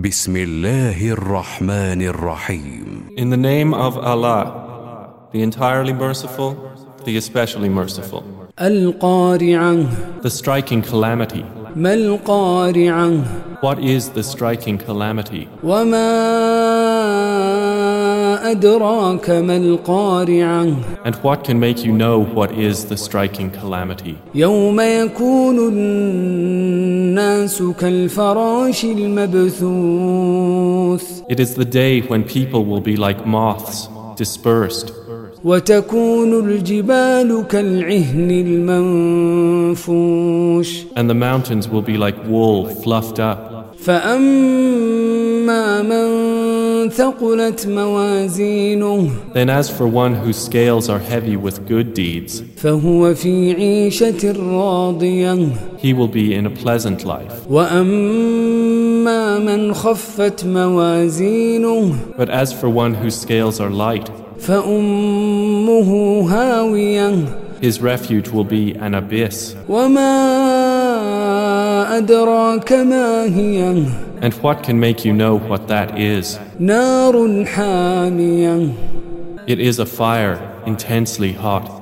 بسم الله الرحمن الرحيم In the name of Allah, the entirely merciful, the especially merciful. القارعة The striking calamity. ما القارعة What is the striking calamity? وما أدراك ما القارعة And what can make you know what is the striking calamity? يوم يكون الناس كالفراش المبثوث It is the day when people will be like moths, dispersed, وتكون الجبال كالعهن المنفوش and the mountains will be like wool fluffed up. فأما من ثقلت موازينه then as for one whose scales are heavy with good deeds, he will be in a pleasant life. But as for one whose scales are light, his refuge will be an abyss. And what can make you know what that is? It is a fire, intensely hot.